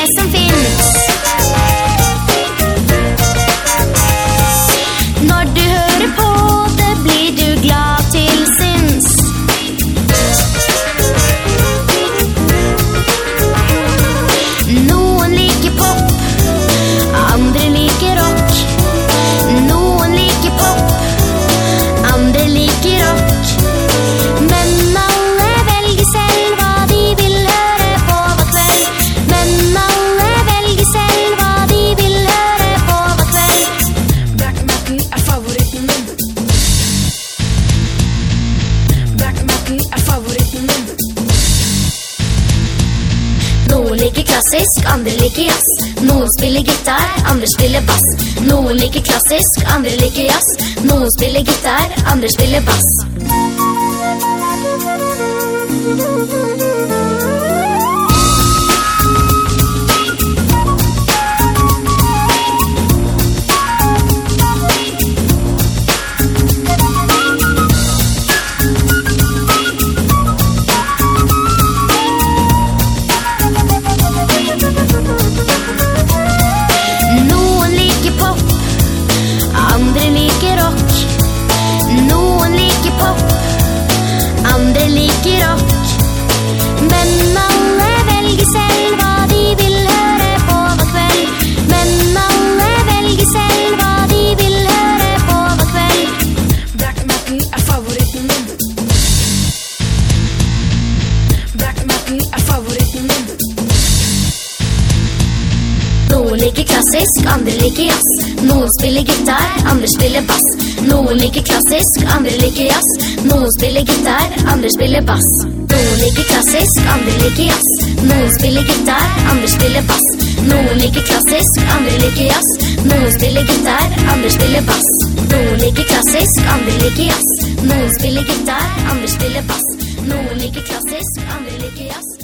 Eso klassisk, andre liker jazz. Noen spiller gitar, andre spiller bass. Noen liker klassisk, andre liker jazz. Noen spiller gitar, andre spiller bass. Liker klassisk, andre liker jazz. Noen spiller gitar, andre spiller bass. Noen liker klassisk, andre liker jazz. Noen spiller gitar, andre spiller bass. Noen liker klassisk, andre liker jazz. Noen spiller gitar, andre spiller bass. Noen liker klassisk, andre liker jazz. Noen spiller gitar, andre spiller bass. Noen liker klassisk, andre liker jazz. Noen spiller gitar, andre spiller bass. Noen liker klassisk, andre liker jazz.